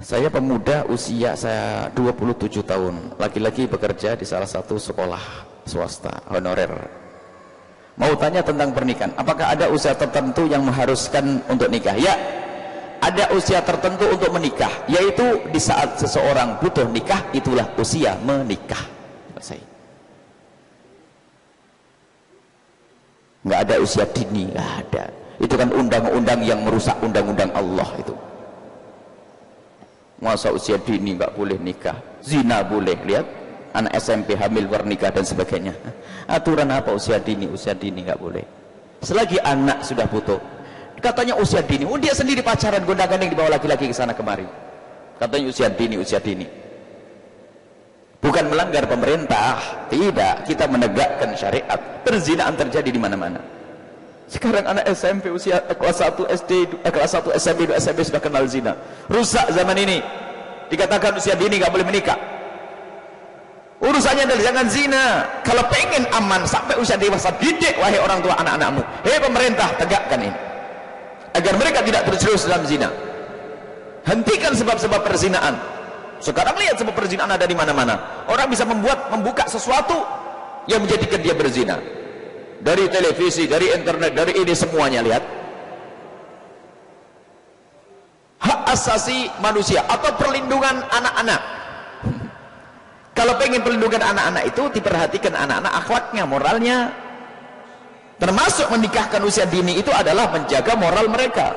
Saya pemuda usia saya 27 tahun, laki-laki bekerja di salah satu sekolah swasta honorer. Mau tanya tentang pernikahan, apakah ada usia tertentu yang mengharuskan untuk nikah? Ya, ada usia tertentu untuk menikah, yaitu di saat seseorang butuh nikah, itulah usia menikah. Selesai. Nggak ada usia dini, nggak ada. Itu kan undang-undang yang merusak undang-undang Allah itu masa usia dini nggak boleh nikah. Zina boleh lihat. Anak SMP hamil bernikah dan sebagainya. Aturan apa usia dini? Usia dini nggak boleh. Selagi anak sudah butuh katanya usia dini. Oh dia sendiri pacaran gondang-gandeng dibawa laki-laki ke sana kemari. Katanya usia dini usia dini. Bukan melanggar pemerintah. Tidak. Kita menegakkan syariat. Perzinaan terjadi di mana-mana sekarang anak SMP usia kelas 1 SD, eh, kelas 1 SMP, 2 SMP sudah kenal zina. Rusak zaman ini. Dikatakan usia dini nggak boleh menikah. Urusannya adalah jangan zina. Kalau pengen aman sampai usia dewasa, didik wahai orang tua anak-anakmu. Hei pemerintah, tegakkan ini. Agar mereka tidak terjerumus dalam zina. Hentikan sebab-sebab perzinaan. Sekarang lihat sebab perzinaan ada di mana-mana. Orang bisa membuat membuka sesuatu yang menjadikan dia berzina dari televisi, dari internet, dari ini semuanya lihat. Hak asasi manusia atau perlindungan anak-anak. Kalau pengen perlindungan anak-anak itu diperhatikan anak-anak akhlaknya, moralnya. Termasuk menikahkan usia dini itu adalah menjaga moral mereka.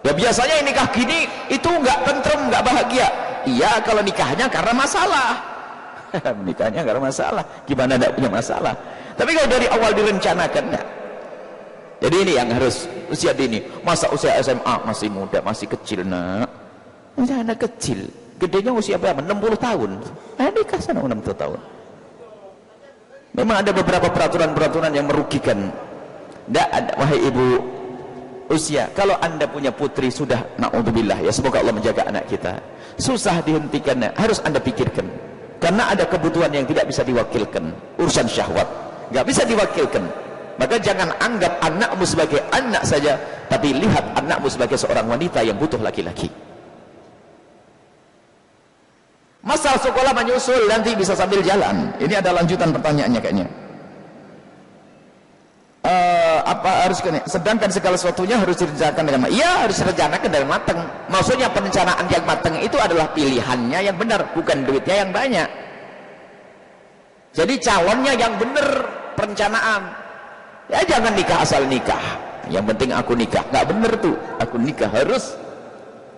Ya biasanya nikah gini itu nggak tentrem, nggak bahagia. Iya kalau nikahnya karena masalah nikahnya karena masalah gimana tidak punya masalah tapi kalau dari awal direncanakan enggak. Jadi ini yang harus usia dini. Masa usia SMA masih muda, masih kecil nak. Masih anak kecil. Gedenya usia berapa? 60 tahun. Nah, nikah sana 60 tahun. Memang ada beberapa peraturan-peraturan yang merugikan. Tidak ada, wahai ibu usia. Kalau anda punya putri sudah, na'udzubillah ya semoga Allah menjaga anak kita. Susah dihentikannya, harus anda pikirkan. Karena ada kebutuhan yang tidak bisa diwakilkan. Urusan syahwat. Nggak bisa diwakilkan. Maka jangan anggap anakmu sebagai anak saja tapi lihat anakmu sebagai seorang wanita yang butuh laki-laki. Masalah sekolah menyusul nanti bisa sambil jalan. Ini ada lanjutan pertanyaannya kayaknya uh, apa harus sedangkan segala sesuatunya harus direncanakan dengan matang iya harus direncanakan dengan matang maksudnya perencanaan yang matang itu adalah pilihannya yang benar bukan duitnya yang banyak. Jadi calonnya yang benar perencanaan. Ya jangan nikah asal nikah. Yang penting aku nikah. Nggak bener tuh. Aku nikah harus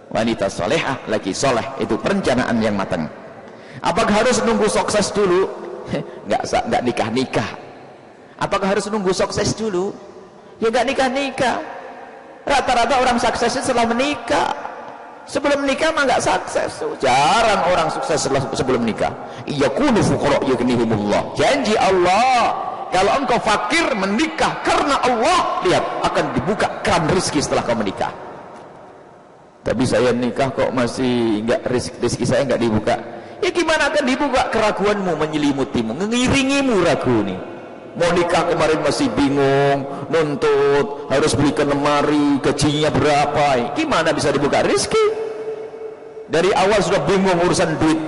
wanita solehah lagi soleh. Itu perencanaan yang matang apakah harus nunggu sukses dulu? Nggak nggak nikah nikah apakah harus nunggu sukses dulu? Ya nggak nikah nikah rata-rata orang sukses setelah menikah. Sebelum menikah mah nggak sukses. Jarang orang sukses setelah sebelum menikah. Iya kunu fuqara yughnihimullah janji Allah kalau engkau fakir menikah karena Allah lihat akan dibuka keran rezeki setelah kau menikah. Tapi saya nikah kok masih enggak rezeki saya enggak dibuka. Ya gimana akan dibuka keraguanmu menyelimutimu mengiringimu ragu nih mau nikah kemarin masih bingung nuntut harus belikan lemari gajinya berapa gimana bisa dibuka rezeki dari awal sudah bingung urusan duit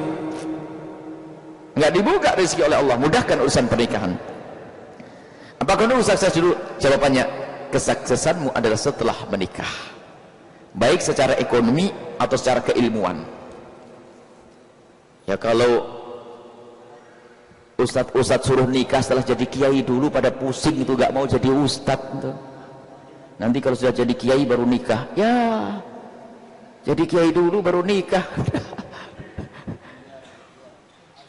enggak dibuka rezeki oleh Allah mudahkan urusan pernikahan Apakah dulu sukses dulu? Jawabannya, kesuksesanmu adalah setelah menikah. Baik secara ekonomi atau secara keilmuan. Ya kalau Ustadz-ustadz suruh nikah setelah jadi kiai dulu pada pusing itu gak mau jadi ustadz gitu. nanti kalau sudah jadi kiai baru nikah. Ya jadi kiai dulu baru nikah.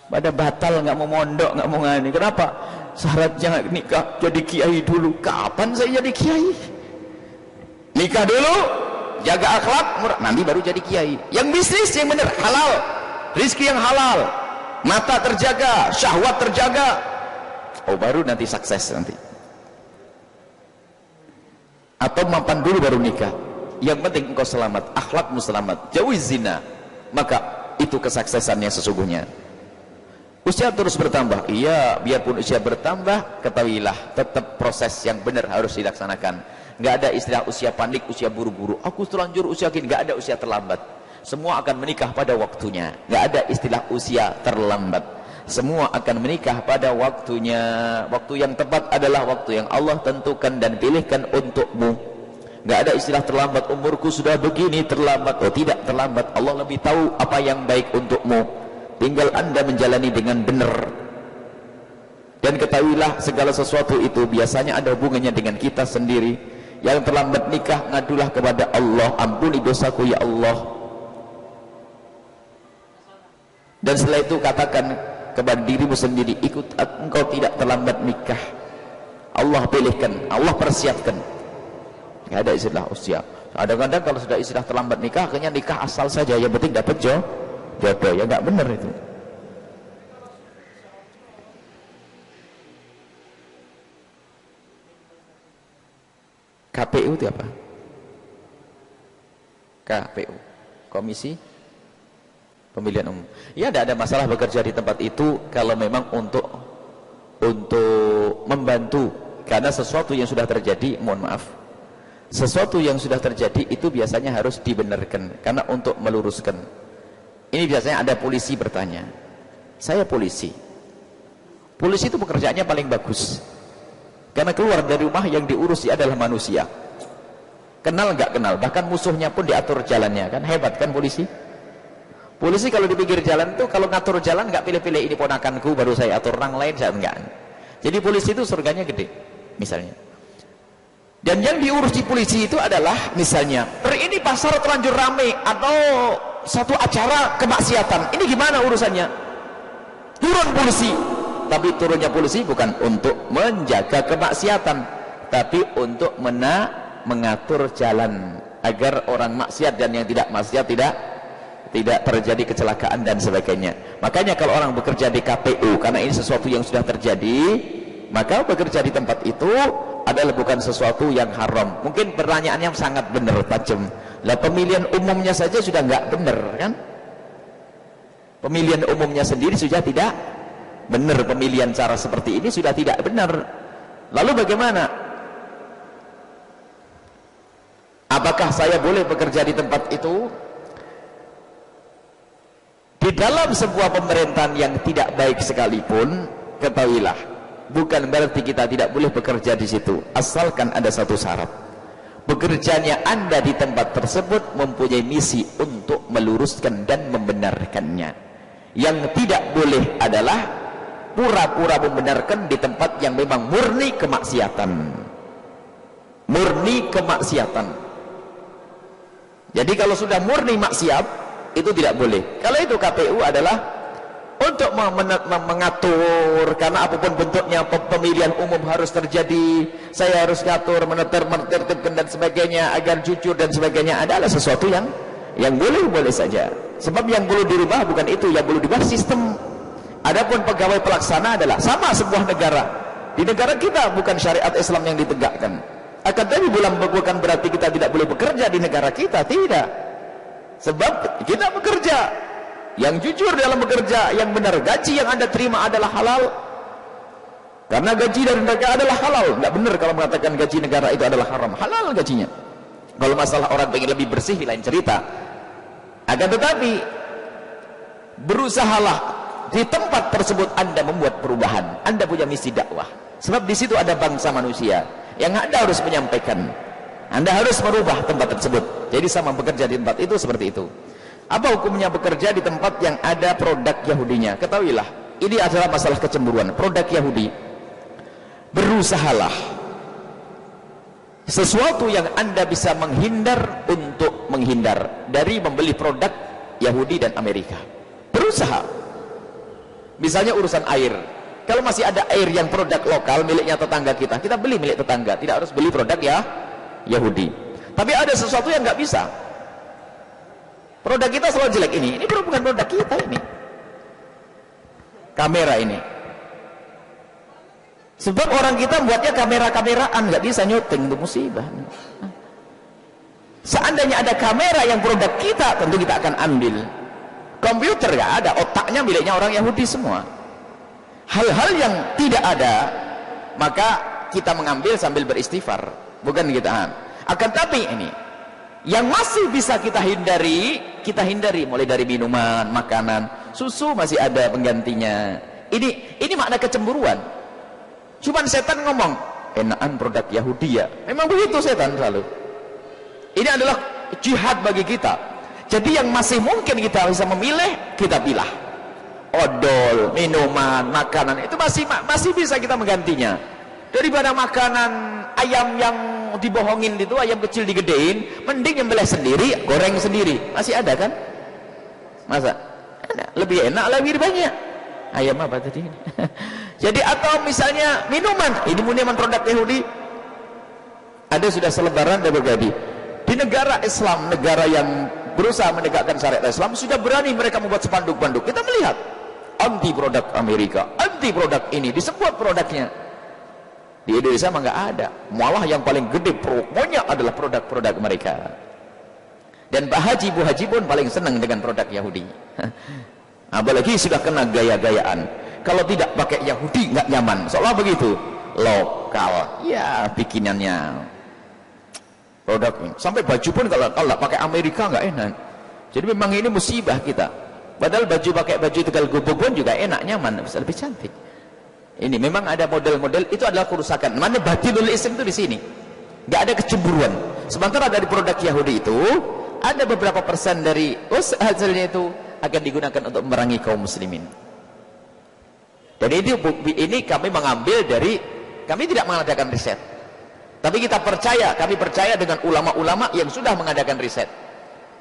Pada batal nggak mau mondok nggak mau ngani. Kenapa? Syaratnya nikah jadi kiai dulu. Kapan saya jadi kiai? Nikah dulu jaga akhlak murah. Nanti baru jadi kiai. Yang bisnis yang benar halal. Rizki yang halal mata terjaga syahwat terjaga. Oh baru nanti sukses nanti. Atau mapan dulu baru nikah. Yang penting engkau selamat akhlakmu selamat. Jauhi zina maka itu kesuksesannya sesungguhnya. Usia terus bertambah. Iya biarpun usia bertambah ketahuilah tetap proses yang benar harus dilaksanakan. Nggak ada istilah usia panik usia buru-buru. Aku terlanjur usia gini nggak ada usia terlambat semua akan menikah pada waktunya. Nggak ada istilah usia terlambat. Semua akan menikah pada waktunya. Waktu yang tepat adalah waktu yang Allah tentukan dan pilihkan untukmu. Nggak ada istilah terlambat umurku sudah begini terlambat. Oh tidak terlambat. Allah lebih tahu apa yang baik untukmu. Tinggal anda menjalani dengan benar. Dan ketahuilah segala sesuatu itu biasanya ada hubungannya dengan kita sendiri. Yang terlambat nikah ngadulah kepada Allah. Ampuni dosaku ya Allah dan setelah itu katakan kepada dirimu sendiri ikut engkau tidak terlambat nikah. Allah pilihkan Allah persiapkan. Tidak ada istilah usia. Kadang-kadang kalau sudah istilah terlambat nikah akhirnya nikah asal saja. Yang penting dapat jodoh. Ya enggak benar itu. KPU itu apa? KPU Komisi pemilihan umum. Ya tidak ada masalah bekerja di tempat itu kalau memang untuk untuk membantu karena sesuatu yang sudah terjadi, mohon maaf. Sesuatu yang sudah terjadi itu biasanya harus dibenarkan karena untuk meluruskan. Ini biasanya ada polisi bertanya. Saya polisi. Polisi itu pekerjaannya paling bagus. Karena keluar dari rumah yang diurusi adalah manusia. Kenal nggak kenal, bahkan musuhnya pun diatur jalannya kan hebat kan polisi? Polisi kalau di pinggir jalan tuh kalau ngatur jalan nggak pilih-pilih ini ponakanku baru saya atur orang lain saya enggak. Jadi polisi itu surganya gede misalnya. Dan yang diurus di polisi itu adalah misalnya hari ini pasar terlanjur rame atau satu acara kemaksiatan. Ini gimana urusannya? Turun polisi. Tapi turunnya polisi bukan untuk menjaga kemaksiatan, tapi untuk mena mengatur jalan agar orang maksiat dan yang tidak maksiat tidak tidak terjadi kecelakaan dan sebagainya. Makanya kalau orang bekerja di KPU karena ini sesuatu yang sudah terjadi maka bekerja di tempat itu adalah bukan sesuatu yang haram. Mungkin pertanyaannya sangat benar tajam lah pemilihan umumnya saja sudah nggak benar kan? Pemilihan umumnya sendiri sudah tidak benar. Pemilihan cara seperti ini sudah tidak benar. Lalu bagaimana? Apakah saya boleh bekerja di tempat itu dalam sebuah pemerintahan yang tidak baik sekalipun ketahuilah bukan berarti kita tidak boleh bekerja di situ asalkan ada satu syarat. Bekerjanya anda di tempat tersebut mempunyai misi untuk meluruskan dan membenarkannya. Yang tidak boleh adalah pura-pura membenarkan di tempat yang memang murni kemaksiatan. Murni kemaksiatan. Jadi kalau sudah murni maksiat itu tidak boleh. Kalau itu KPU adalah untuk mengatur karena apa pun bentuknya pemilihan umum harus terjadi saya harus ngatur meneter menertibkan dan sebagainya agar jujur dan sebagainya. Adalah sesuatu yang yang boleh boleh saja. Sebab yang perlu dirubah bukan itu yang perlu dirubah sistem. Adapun pegawai pelaksana adalah sama sebuah negara. Di negara kita bukan syariat Islam yang ditegakkan. Akan tapi bukan berarti kita tidak boleh bekerja di negara kita? Tidak sebab kita bekerja. Yang jujur dalam bekerja yang benar gaji yang anda terima adalah halal. Karena gaji dari negara adalah halal. Tidak benar kalau mengatakan gaji negara itu adalah haram. Halal gajinya. Kalau masalah orang ingin lebih bersih lain cerita. Akan tetapi berusahalah di tempat tersebut anda membuat perubahan. Anda punya misi dakwah. Sebab di situ ada bangsa manusia yang anda harus menyampaikan anda harus merubah tempat tersebut. Jadi sama bekerja di tempat itu seperti itu. Apa hukumnya bekerja di tempat yang ada produk Yahudinya? Ketahuilah, ini adalah masalah kecemburuan. Produk Yahudi. Berusahalah sesuatu yang Anda bisa menghindar untuk menghindar dari membeli produk Yahudi dan Amerika. Berusaha. Misalnya urusan air. Kalau masih ada air yang produk lokal miliknya tetangga kita, kita beli milik tetangga, tidak harus beli produk ya Yahudi. Tapi ada sesuatu yang nggak bisa. Produk kita selalu jelek. Ini ini bukan produk kita ini. Kamera ini. Sebab orang kita buatnya kamera-kameraan. Nggak bisa nyuting itu musibah. Seandainya ada kamera yang produk kita tentu kita akan ambil. Komputer nggak ada. Otaknya miliknya orang Yahudi semua. Hal-hal yang tidak ada maka kita mengambil sambil beristighfar bukan kita akan tapi ini yang masih bisa kita hindari kita hindari mulai dari minuman, makanan, susu masih ada penggantinya. Ini ini makna kecemburuan. Cuman setan ngomong, enakan produk Yahudi ya. Memang begitu setan selalu. Ini adalah jihad bagi kita. Jadi yang masih mungkin kita bisa memilih, kita pilih. Odol, minuman, makanan itu masih masih bisa kita menggantinya. Daripada makanan ayam yang dibohongin itu ayam kecil digedein mending nyembelih sendiri goreng sendiri. Masih ada kan? Masa? Ada. lebih enak lebih banyak ayam apa tadi? Jadi atau misalnya minuman. Ini minuman produk Yahudi. Ada sudah selebaran dan bergadi. Di negara Islam negara yang berusaha menegakkan syariat Islam sudah berani mereka membuat spanduk-spanduk kita melihat anti produk Amerika anti produk ini disebut produknya di Indonesia mah nggak ada. Malah yang paling gede promonya adalah produk-produk mereka. Dan Pak Haji, Bu Haji pun paling senang dengan produk Yahudi. Apalagi sudah kena gaya-gayaan. Kalau tidak pakai Yahudi nggak nyaman. Seolah begitu. Lokal. Ya bikinannya. Produk ini. Sampai baju pun kalau kalau pakai Amerika nggak enak. Jadi memang ini musibah kita. Padahal baju pakai baju tegal gubuk pun juga enak nyaman, bisa lebih cantik. Ini memang ada model-model itu adalah kerusakan. Mana batinul Islam itu di sini. Gak ada kecemburuan. Sementara dari produk Yahudi itu ada beberapa persen dari hasilnya itu akan digunakan untuk merangi kaum muslimin. Dan ini ini kami mengambil dari kami tidak mengadakan riset. Tapi kita percaya, kami percaya dengan ulama-ulama yang sudah mengadakan riset.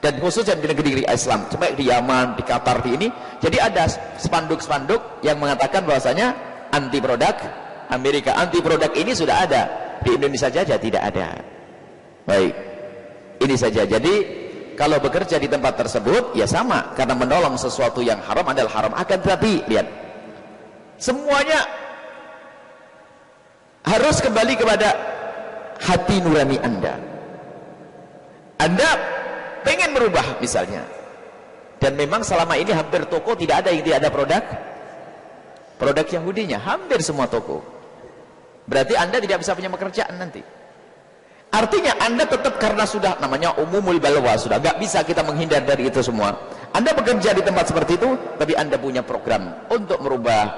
Dan khususnya di negeri Islam, cuma di Yaman, di Qatar, di ini. Jadi ada spanduk-spanduk yang mengatakan bahwasanya anti produk Amerika anti produk ini sudah ada. Di Indonesia saja tidak ada. Baik. Ini saja. Jadi kalau bekerja di tempat tersebut ya sama. Karena menolong sesuatu yang haram adalah haram akan tetapi lihat. Semuanya harus kembali kepada hati nurani anda. Anda pengen merubah misalnya. Dan memang selama ini hampir toko tidak ada yang tidak ada produk produk Yahudinya hampir semua toko. Berarti anda tidak bisa punya pekerjaan nanti. Artinya anda tetap karena sudah namanya umumul balwa sudah gak bisa kita menghindar dari itu semua. Anda bekerja di tempat seperti itu tapi anda punya program untuk merubah.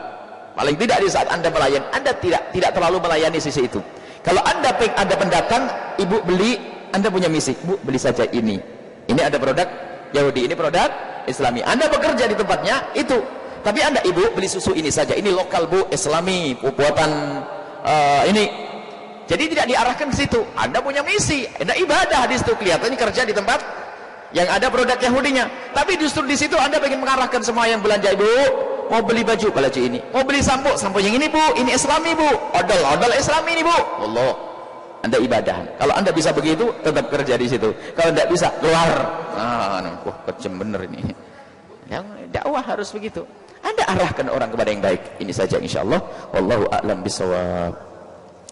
Paling tidak di saat anda melayani anda tidak tidak terlalu melayani sisi itu. Kalau anda ada pendatang ibu beli anda punya misi bu beli saja ini. Ini ada produk Yahudi ini produk Islami. Anda bekerja di tempatnya itu tapi anda ibu beli susu ini saja. Ini lokal bu islami buatan uh, ini. Jadi tidak diarahkan ke situ. Anda punya misi. Anda ibadah di situ. Kelihatannya kerja di tempat yang ada produk Yahudinya. Tapi justru di situ anda ingin mengarahkan semua yang belanja ibu. Mau beli baju baju ini. Mau beli sampo sampo yang ini bu. Ini islami bu. Odol odol islami ini bu. Allah. Anda ibadah. Kalau anda bisa begitu tetap kerja di situ. Kalau tidak bisa keluar. Ah wah kejem bener ini yang dakwah harus begitu anda arahkan orang kepada yang baik. Ini saja insyaallah. Wallahu a'lam bisawab.